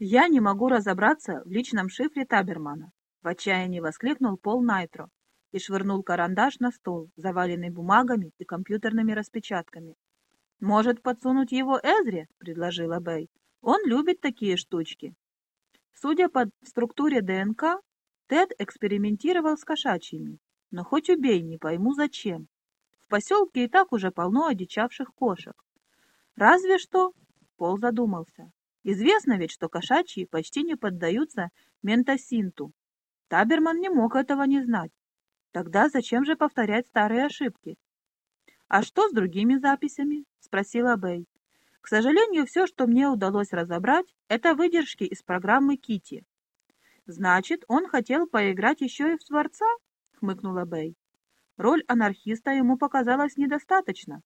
Я не могу разобраться в личном шифре Табермана. В отчаянии воскликнул Пол Найтро и швырнул карандаш на стол, заваленный бумагами и компьютерными распечатками. «Может, подсунуть его Эзре?» — предложила Бэй. «Он любит такие штучки». Судя по структуре ДНК, Тед экспериментировал с кошачьими, но хоть убей, не пойму зачем. В поселке и так уже полно одичавших кошек. Разве что, Пол задумался, известно ведь, что кошачьи почти не поддаются ментосинту. Таберман не мог этого не знать. Тогда зачем же повторять старые ошибки? «А что с другими записями?» — спросила Бэй. «К сожалению, все, что мне удалось разобрать, это выдержки из программы Кити. «Значит, он хотел поиграть еще и в Творца?» — хмыкнула Бэй. Роль анархиста ему показалась недостаточно.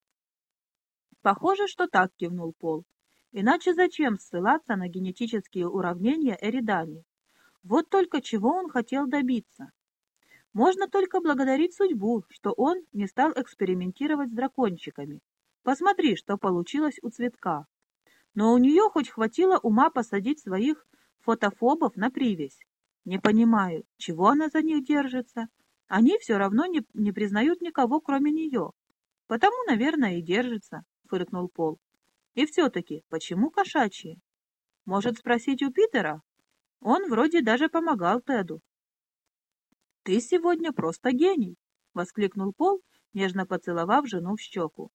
Похоже, что так кивнул Пол. Иначе зачем ссылаться на генетические уравнения Эридани? Вот только чего он хотел добиться. Можно только благодарить судьбу, что он не стал экспериментировать с дракончиками. Посмотри, что получилось у цветка. Но у нее хоть хватило ума посадить своих фотофобов на привязь. Не понимаю, чего она за них держится. Они все равно не, не признают никого, кроме нее. Потому, наверное, и держится, — фыркнул Пол. И все-таки, почему кошачьи? Может спросить у Питера? Он вроде даже помогал Теду. «Ты сегодня просто гений!» — воскликнул Пол, нежно поцеловав жену в щеку.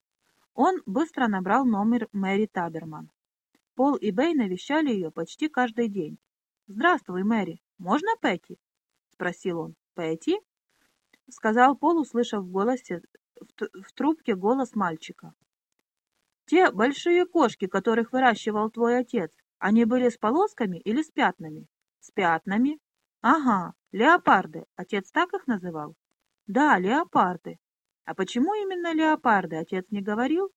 Он быстро набрал номер Мэри Таберман. Пол и Бэй навещали ее почти каждый день. «Здравствуй, Мэри. Можно Петти?» — спросил он. «Петти?» — сказал Пол, услышав в голосе в, в трубке голос мальчика. «Те большие кошки, которых выращивал твой отец, они были с полосками или с пятнами?» «С пятнами?» «Ага, леопарды. Отец так их называл?» «Да, леопарды. А почему именно леопарды, отец не говорил?»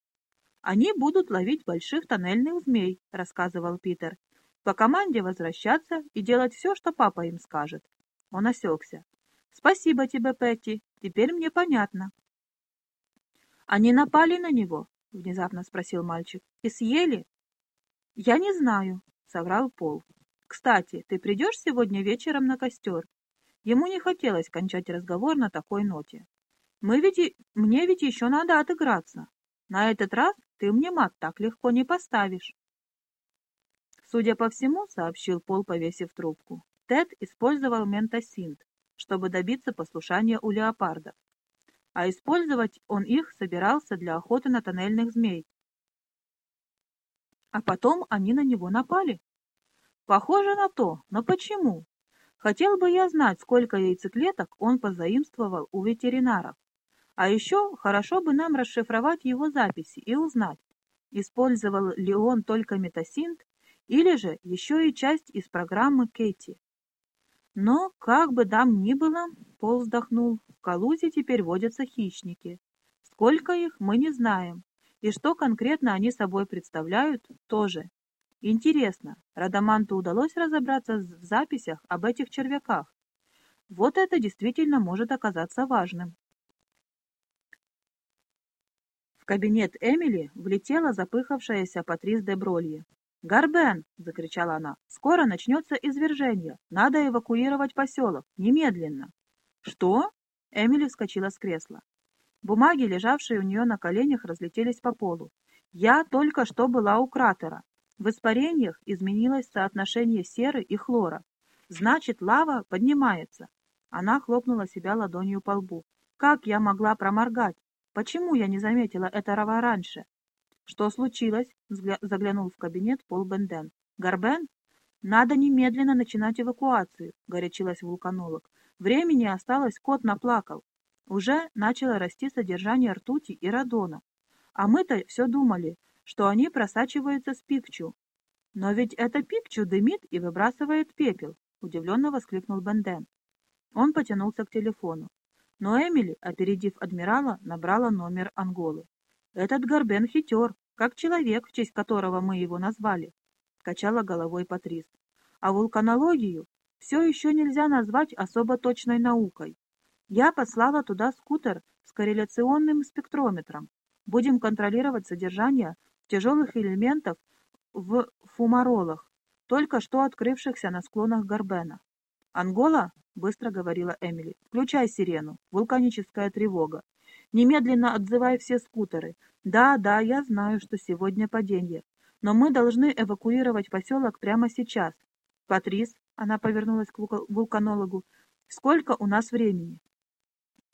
«Они будут ловить больших тоннельных змей», — рассказывал Питер. «По команде возвращаться и делать все, что папа им скажет». Он осекся. «Спасибо тебе, Петти. Теперь мне понятно». «Они напали на него?» — внезапно спросил мальчик. «И съели?» «Я не знаю», — соврал Пол. «Кстати, ты придешь сегодня вечером на костер?» Ему не хотелось кончать разговор на такой ноте. «Мы ведь. Мне ведь еще надо отыграться. На этот раз ты мне мат так легко не поставишь. Судя по всему, сообщил Пол, повесив трубку, Тед использовал ментосинт, чтобы добиться послушания у леопардов. А использовать он их собирался для охоты на тоннельных змей. А потом они на него напали. Похоже на то, но почему? Хотел бы я знать, сколько яйцеклеток он позаимствовал у ветеринаров. А еще хорошо бы нам расшифровать его записи и узнать, использовал ли он только метасинт или же еще и часть из программы Кэти. Но, как бы там ни было, Пол вздохнул, в Калузе теперь водятся хищники. Сколько их, мы не знаем. И что конкретно они собой представляют, тоже. Интересно, Радаманту удалось разобраться в записях об этих червяках? Вот это действительно может оказаться важным. В кабинет Эмили влетела запыхавшаяся Патрис де Бролье. «Гарбен!» — закричала она. «Скоро начнется извержение. Надо эвакуировать поселок. Немедленно!» «Что?» — Эмили вскочила с кресла. Бумаги, лежавшие у нее на коленях, разлетелись по полу. «Я только что была у кратера. В испарениях изменилось соотношение серы и хлора. Значит, лава поднимается». Она хлопнула себя ладонью по лбу. «Как я могла проморгать? Почему я не заметила этого раньше? Что случилось? Заглянул в кабинет Пол Бенден. Гарбен? Надо немедленно начинать эвакуацию, горячилась вулканолог. Времени осталось, кот наплакал. Уже начало расти содержание ртути и радона. А мы-то все думали, что они просачиваются с пикчу. Но ведь это пикчу дымит и выбрасывает пепел, удивленно воскликнул Бенден. Он потянулся к телефону. Но Эмили, опередив адмирала, набрала номер Анголы. «Этот Горбен хитер, как человек, в честь которого мы его назвали», — качала головой Патрис. «А вулканологию все еще нельзя назвать особо точной наукой. Я послала туда скутер с корреляционным спектрометром. Будем контролировать содержание тяжелых элементов в фумаролах. только что открывшихся на склонах Горбена. «Ангола?» — быстро говорила Эмили. «Включай сирену. Вулканическая тревога. Немедленно отзывай все скутеры. Да, да, я знаю, что сегодня падение. Но мы должны эвакуировать поселок прямо сейчас. Патрис, она повернулась к вулканологу, сколько у нас времени?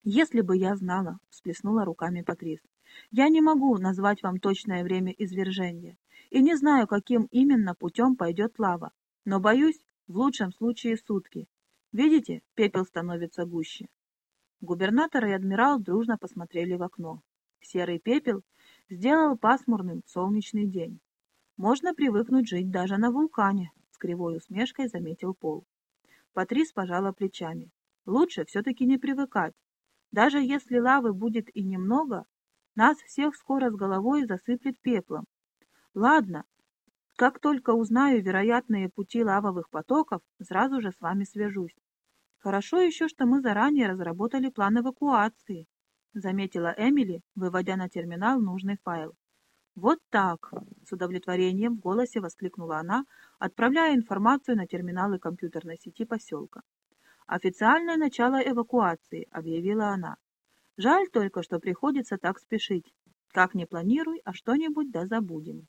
Если бы я знала, всплеснула руками Патрис. Я не могу назвать вам точное время извержения и не знаю, каким именно путем пойдет лава, но боюсь, в лучшем случае сутки. Видите, пепел становится гуще. Губернатор и адмирал дружно посмотрели в окно. Серый пепел сделал пасмурным солнечный день. Можно привыкнуть жить даже на вулкане, с кривой усмешкой заметил Пол. Патрис пожала плечами. Лучше все-таки не привыкать. Даже если лавы будет и немного, нас всех скоро с головой засыплет пеплом. Ладно, как только узнаю вероятные пути лавовых потоков, сразу же с вами свяжусь. Хорошо еще, что мы заранее разработали план эвакуации, заметила Эмили, выводя на терминал нужный файл. Вот так, с удовлетворением в голосе воскликнула она, отправляя информацию на терминалы компьютерной сети поселка. «Официальное начало эвакуации», — объявила она. «Жаль только, что приходится так спешить. Как не планируй, а что-нибудь да забудем».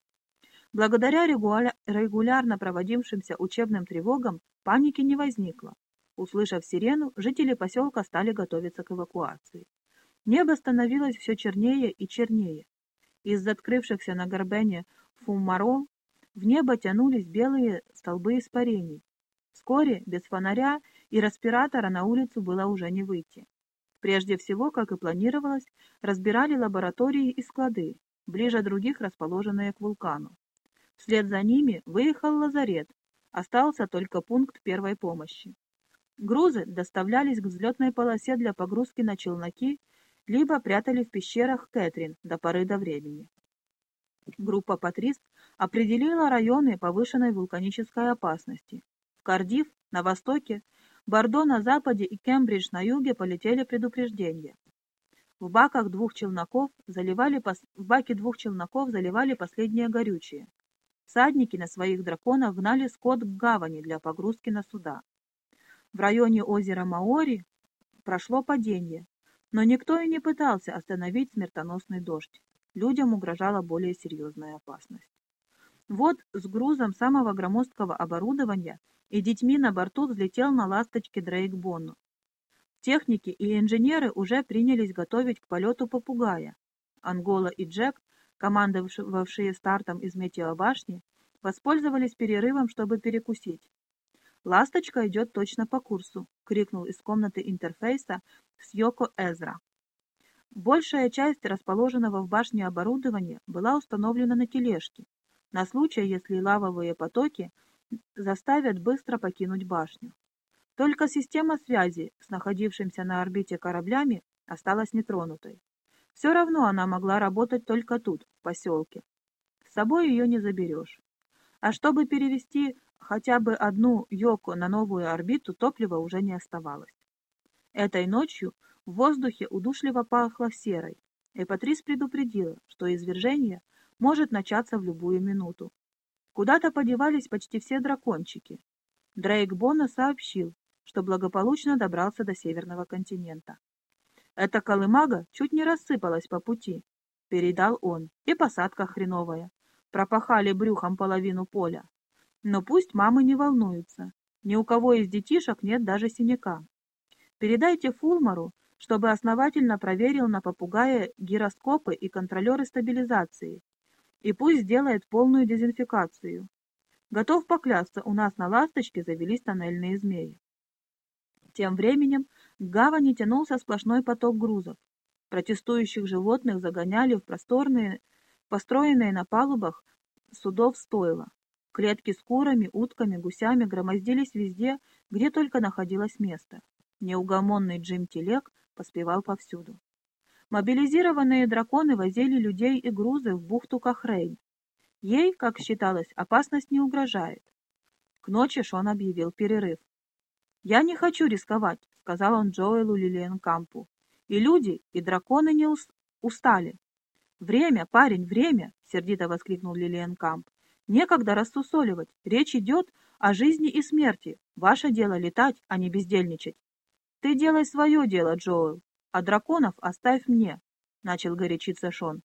Благодаря регулярно проводившимся учебным тревогам паники не возникло. Услышав сирену, жители поселка стали готовиться к эвакуации. Небо становилось все чернее и чернее. Из открывшихся на горбене фумарол в небо тянулись белые столбы испарений. Вскоре, без фонаря и респиратора, на улицу было уже не выйти. Прежде всего, как и планировалось, разбирали лаборатории и склады, ближе других расположенные к вулкану. Вслед за ними выехал лазарет, остался только пункт первой помощи. Грузы доставлялись к взлетной полосе для погрузки на челноки, либо прятали в пещерах Кэтрин до поры до времени. Группа Патрис определила районы повышенной вулканической опасности. В Кардив на востоке, Бордо на западе и Кембридж на юге полетели предупреждения. В баках двух челноков заливали пос... в баке двух челноков заливали последнее горючее. Садники на своих драконах гнали скот к гавани для погрузки на суда. В районе озера Маори прошло падение, но никто и не пытался остановить смертоносный дождь. Людям угрожала более серьезная опасность. Вот с грузом самого громоздкого оборудования и детьми на борту взлетел на ласточке Дрейк Бонну. Техники и инженеры уже принялись готовить к полету попугая. Ангола и Джек, командовавшие стартом из метеобашни, воспользовались перерывом, чтобы перекусить. «Ласточка идет точно по курсу», — крикнул из комнаты интерфейса Сьоко Эзра. Большая часть расположенного в башне оборудования была установлена на тележке, на случай, если лавовые потоки заставят быстро покинуть башню. Только система связи с находившимся на орбите кораблями осталась нетронутой. Все равно она могла работать только тут, в поселке. С собой ее не заберешь. А чтобы перевести хотя бы одну Йоко на новую орбиту, топлива уже не оставалось. Этой ночью в воздухе удушливо пахло серой, и Патрис предупредила, что извержение может начаться в любую минуту. Куда-то подевались почти все дракончики. Дрейк Бонна сообщил, что благополучно добрался до северного континента. Эта колымага чуть не рассыпалась по пути, передал он, и посадка хреновая. Пропахали брюхом половину поля. Но пусть мамы не волнуются. Ни у кого из детишек нет даже синяка. Передайте Фулмару, чтобы основательно проверил на попугае гироскопы и контролеры стабилизации. И пусть сделает полную дезинфекцию. Готов поклясться, у нас на «Ласточке» завелись тоннельные змеи. Тем временем к гавани тянулся сплошной поток грузов. Протестующих животных загоняли в просторные, построенные на палубах судов стойла. Клетки с курами, утками, гусями громоздились везде, где только находилось место. Неугомонный Джим Телек поспевал повсюду. Мобилизированные драконы возили людей и грузы в бухту Кахрейн. Ей, как считалось, опасность не угрожает. К ночи Шон объявил перерыв. «Я не хочу рисковать», — сказал он Джоэлу Лилиенкампу. «И люди, и драконы не устали». «Время, парень, время!» — сердито воскликнул Лилиенкамп. Некогда рассусоливать. Речь идет о жизни и смерти. Ваше дело летать, а не бездельничать. Ты делай свое дело, Джоэл, а драконов оставь мне, — начал горячиться Шон.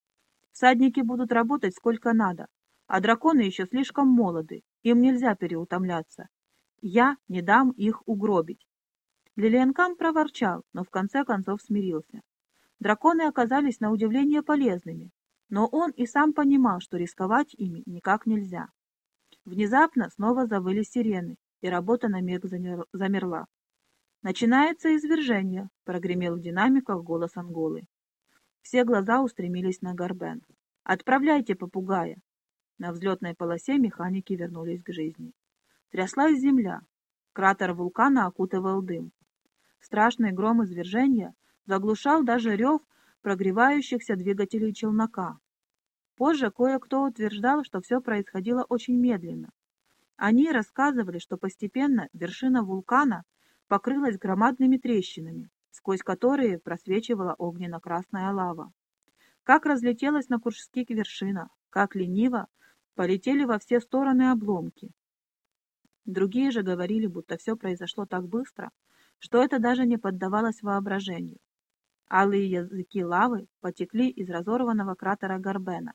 Всадники будут работать сколько надо, а драконы еще слишком молоды, им нельзя переутомляться. Я не дам их угробить. Лилиенкам проворчал, но в конце концов смирился. Драконы оказались на удивление полезными, но он и сам понимал, что рисковать ими никак нельзя. Внезапно снова завыли сирены, и работа на миг замерла. «Начинается извержение», — прогремел в динамиках голос Анголы. Все глаза устремились на Горбен. «Отправляйте попугая!» На взлетной полосе механики вернулись к жизни. Тряслась земля. Кратер вулкана окутывал дым. Страшный гром извержения заглушал даже рев прогревающихся двигателей челнока. Позже кое-кто утверждал, что все происходило очень медленно. Они рассказывали, что постепенно вершина вулкана покрылась громадными трещинами, сквозь которые просвечивала огненно-красная лава. Как разлетелась на Куршских вершина, как лениво полетели во все стороны обломки. Другие же говорили, будто все произошло так быстро, что это даже не поддавалось воображению. Алые языки лавы потекли из разорванного кратера Горбена,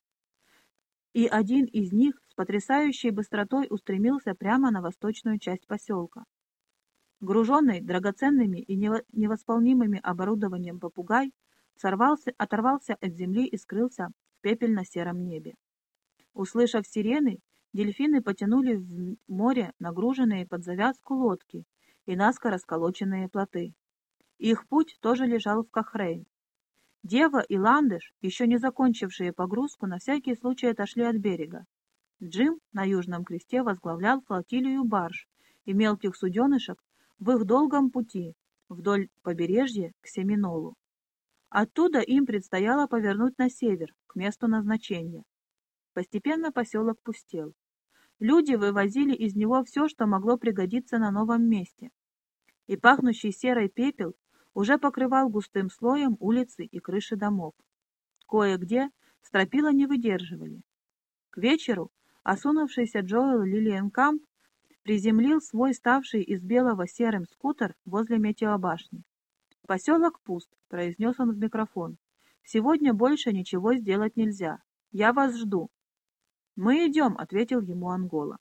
и один из них с потрясающей быстротой устремился прямо на восточную часть поселка. Груженный драгоценными и невосполнимыми оборудованием попугай сорвался, оторвался от земли и скрылся в пепельно-сером небе. Услышав сирены, дельфины потянули в море нагруженные под завязку лодки и наскоро сколоченные плоты. Их путь тоже лежал в Кахрейн, Дева и Ландыш, еще не закончившие погрузку, на всякий случай отошли от берега. Джим на Южном кресте возглавлял флотилию барж и мелких суденышек в их долгом пути вдоль побережья к Семинолу. Оттуда им предстояло повернуть на север, к месту назначения. Постепенно поселок пустел. Люди вывозили из него все, что могло пригодиться на новом месте. И пахнущий серой пепел уже покрывал густым слоем улицы и крыши домов. Кое-где стропила не выдерживали. К вечеру осунувшийся Джоэл Лилиенкамп приземлил свой ставший из белого серым скутер возле метеобашни. «Поселок пуст», — произнес он в микрофон. «Сегодня больше ничего сделать нельзя. Я вас жду». «Мы идем», — ответил ему Ангола.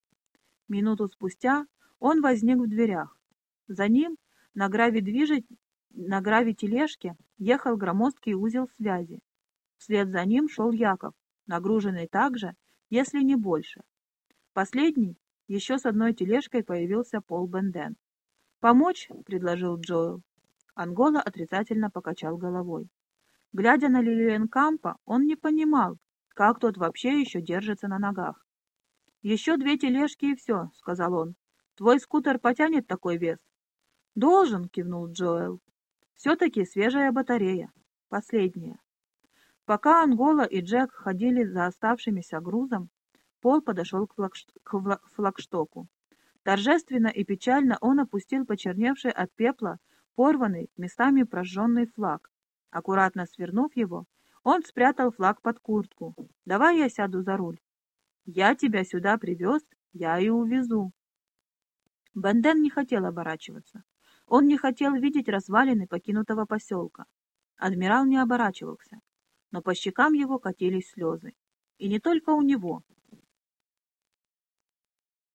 Минуту спустя он возник в дверях. За ним на гравитележке ехал громоздкий узел связи. Вслед за ним шел Яков, нагруженный так же, если не больше. Последний, еще с одной тележкой появился Пол Бенден. «Помочь?» — предложил Джоэл. Ангола отрицательно покачал головой. Глядя на Лилиенкампа, он не понимал, как тот вообще еще держится на ногах. «Еще две тележки и все», — сказал он. «Твой скутер потянет такой вес?» «Должен», — кивнул Джоэл. Все-таки свежая батарея. Последняя. Пока Ангола и Джек ходили за оставшимися грузом, Пол подошел к, флагш... к флагштоку. Торжественно и печально он опустил почерневший от пепла, порванный, местами прожженный флаг. Аккуратно свернув его, он спрятал флаг под куртку. «Давай я сяду за руль». «Я тебя сюда привез, я и увезу». Бенден не хотел оборачиваться. Он не хотел видеть развалины покинутого поселка. Адмирал не оборачивался, но по щекам его катились слезы. И не только у него,